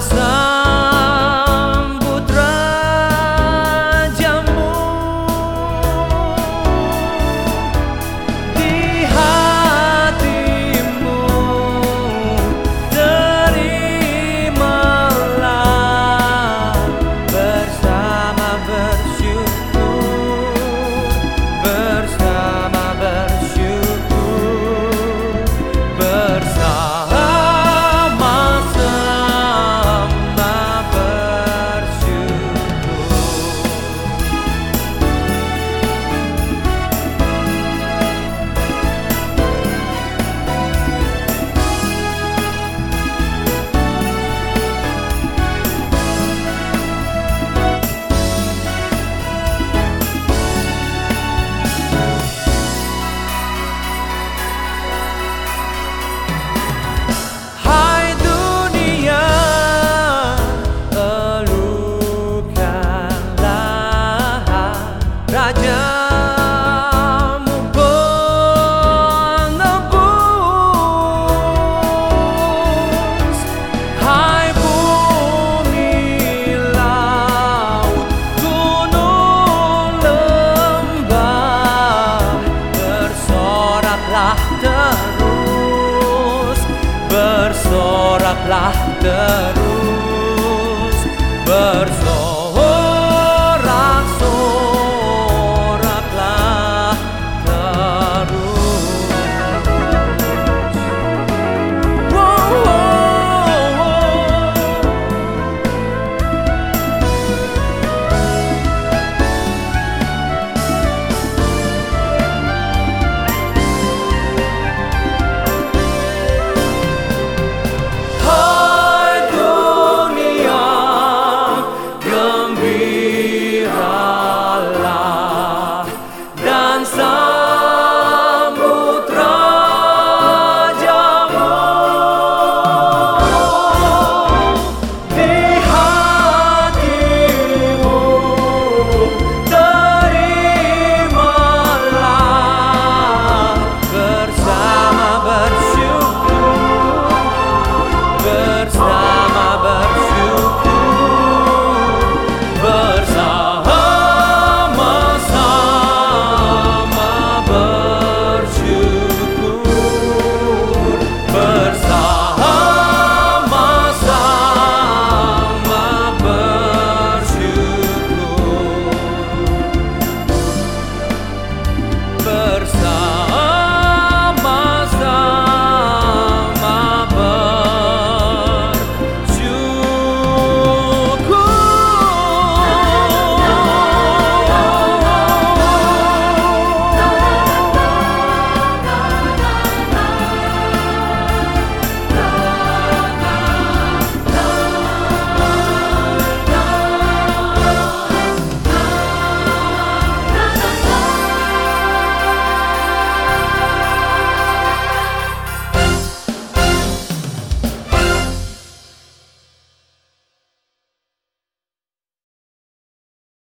I'm. 拉的路。